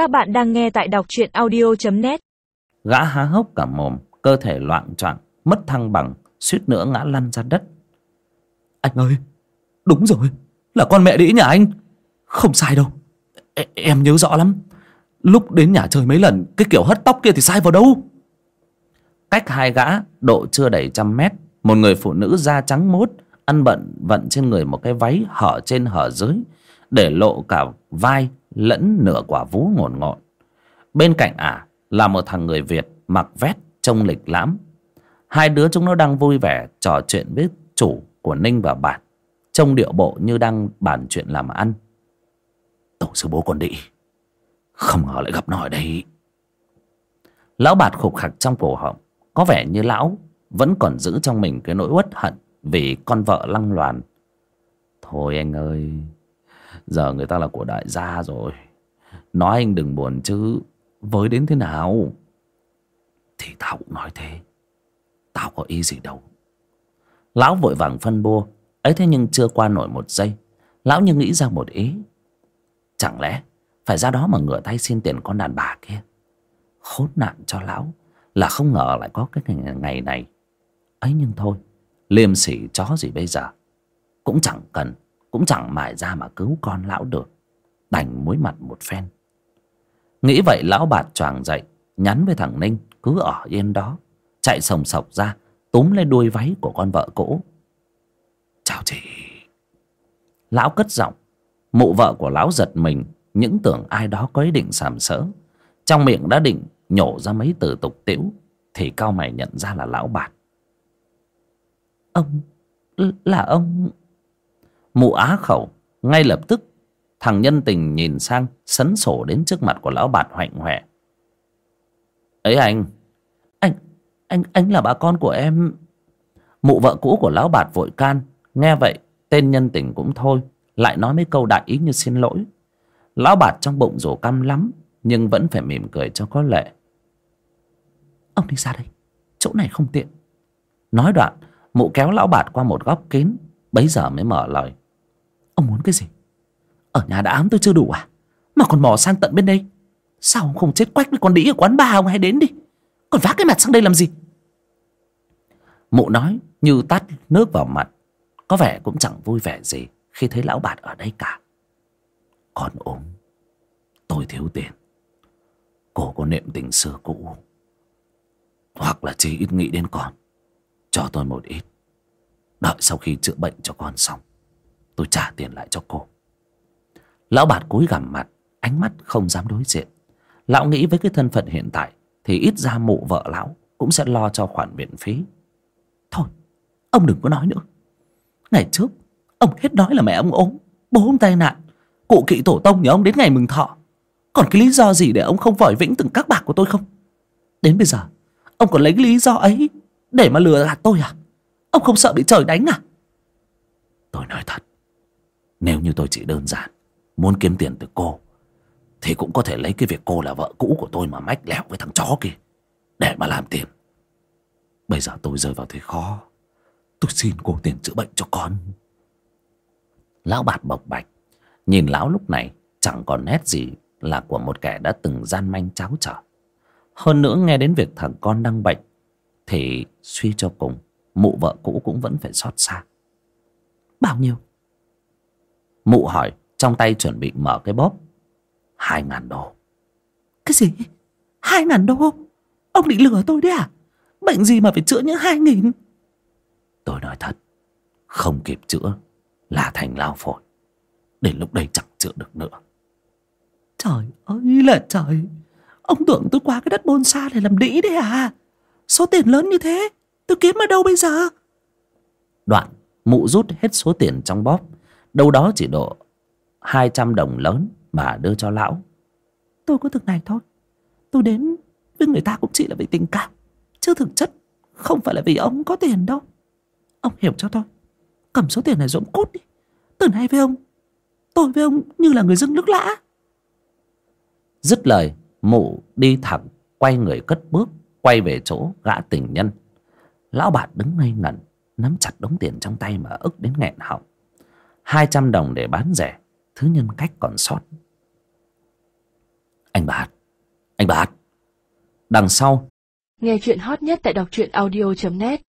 Các bạn đang nghe tại đọc truyện audio.net Gã há hốc cả mồm Cơ thể loạn choạng Mất thăng bằng Suýt nữa ngã lăn ra đất. Anh ơi Đúng rồi Là con mẹ đĩ nhà anh. Không sai đâu. E Em nhớ rõ lắm. Lúc đến nhà chơi mấy lần Cái kiểu hất tóc kia thì sai vào đâu? Cách hai gã Độ chưa đầy trăm mét Một người phụ nữ da trắng mốt Ăn bận vận trên người một cái váy Hở trên hở dưới Để lộ cả vai lẫn nửa quả vú ngổn ngộn bên cạnh ả là một thằng người việt mặc vét trông lịch lãm. Hai đứa chúng nó đang vui vẻ trò chuyện với chủ của ninh và bạn trông điệu bộ như đang bàn chuyện làm ăn. Tổ sư bố còn đĩ không ngờ lại gặp nó ở đây. Lão bạt khục khặc trong cổ họng có vẻ như lão vẫn còn giữ trong mình cái nỗi uất hận vì con vợ lăng loàn. Thôi anh ơi Giờ người ta là của đại gia rồi. Nói anh đừng buồn chứ. Với đến thế nào? Thì tao cũng nói thế. Tao có ý gì đâu. Lão vội vàng phân bua. Ấy thế nhưng chưa qua nổi một giây. Lão như nghĩ ra một ý. Chẳng lẽ Phải ra đó mà ngửa tay xin tiền con đàn bà kia? Khốn nạn cho lão Là không ngờ lại có cái ngày này. Ấy nhưng thôi, Liêm sỉ chó gì bây giờ? Cũng chẳng cần cũng chẳng mải ra mà cứu con lão được. Đành muối mặt một phen. Nghĩ vậy lão bạt choàng dậy, nhắn với thằng ninh cứ ở yên đó. Chạy sồng sộc ra, túm lên đuôi váy của con vợ cũ. Chào chị. Lão cất giọng. Mụ vợ của lão giật mình, những tưởng ai đó có ý định sàm sỡ. Trong miệng đã định nhổ ra mấy từ tục tĩu, thì cao mày nhận ra là lão bạt. Ông là ông mụ á khẩu, ngay lập tức, thằng nhân tình nhìn sang, sấn sổ đến trước mặt của lão bạt hoạnh hoẹ. Ấy anh anh anh anh là bà con của em. Mụ vợ cũ của lão bạt vội can, nghe vậy, tên nhân tình cũng thôi, lại nói mấy câu đại ý như xin lỗi. Lão bạt trong bụng rổ căm lắm, nhưng vẫn phải mỉm cười cho có lệ. Ông đi ra đây, chỗ này không tiện. Nói đoạn, mụ kéo lão bạt qua một góc kín, bấy giờ mới mở lời. Ông muốn cái gì? Ở nhà đã ám tôi chưa đủ à? Mà còn mò sang tận bên đây. Sao ông không chết quách với con đĩ ở quán bar ông hay đến đi? Còn vác cái mặt sang đây làm gì? Mụ nói như tắt nước vào mặt. Có vẻ cũng chẳng vui vẻ gì Khi thấy lão bạt ở đây cả. Con ốm. Tôi thiếu tiền. Cô có niệm tình xưa cũ. Hoặc là chỉ ít nghĩ đến con. Cho tôi một ít. Đợi sau khi chữa bệnh cho con xong tôi trả tiền lại cho cô. Lão bạt cúi gằm mặt, ánh mắt không dám đối diện. Lão nghĩ với cái thân phận hiện tại thì ít ra mụ vợ lão cũng sẽ lo cho khoản viện phí. Thôi, ông đừng có nói nữa. Ngày trước, ông hết nói là mẹ ông ốm, bố ông tai nạn. Cụ kỵ tổ tông nhờ ông đến ngày mừng thọ. Còn cái lý do gì để ông không vòi vĩnh từng các bạc của tôi không? Đến bây giờ, ông còn lấy cái lý do ấy để mà lừa gạt tôi à? Ông không sợ bị trời đánh à? Tôi nói thật nếu như tôi chỉ đơn giản Muốn kiếm tiền từ cô, Thì cũng có thể lấy cái việc cô là vợ cũ của tôi Mà mách lẹo với thằng chó kia Để mà làm tiền. Bây giờ tôi rơi vào thế khó. Tôi xin cô tiền chữa bệnh cho con. Lão bạt bộc bạch. Nhìn lão lúc này, Chẳng còn nét gì là của một kẻ đã từng gian manh cháo trở. Hơn nữa nghe đến việc thằng con đang bệnh, Thì suy cho cùng, Mụ vợ cũ cũng vẫn phải xót xa. Bao nhiêu? Mụ hỏi Trong tay chuẩn bị mở cái bóp Hai ngàn đô Cái gì? Hai ngàn đô? Ông định lừa tôi đấy à? Bệnh gì mà phải chữa những hai nghìn? Tôi nói thật Không kịp chữa Là thành lao phổi Đến lúc đây chẳng chữa được nữa Trời ơi là trời Ông tưởng tôi qua cái đất bôn xa để làm đĩ đấy à Số tiền lớn như thế Tôi kiếm ở đâu bây giờ Đoạn mụ rút hết số tiền trong bóp đâu đó chỉ độ hai trăm đồng lớn mà đưa cho lão. Tôi có thực này thôi. Tôi đến với người ta cũng chỉ là vì tình cảm chứ thực chất không phải là vì ông có tiền đâu. Ông hiểu cho tôi. Cầm số tiền này ông cút đi. Từ nay với ông tôi với ông như là người dưng nước lã. Dứt lời mụ đi thẳng quay người cất bước quay về chỗ gã tình nhân. Lão bạt đứng ngây ngẩn nắm chặt đống tiền trong tay mà ức đến nghẹn họng hai trăm đồng để bán rẻ. Thứ nhân cách còn sót. Anh bạt anh bạt đằng sau. Nghe chuyện hot nhất tại đọc truyện audio.net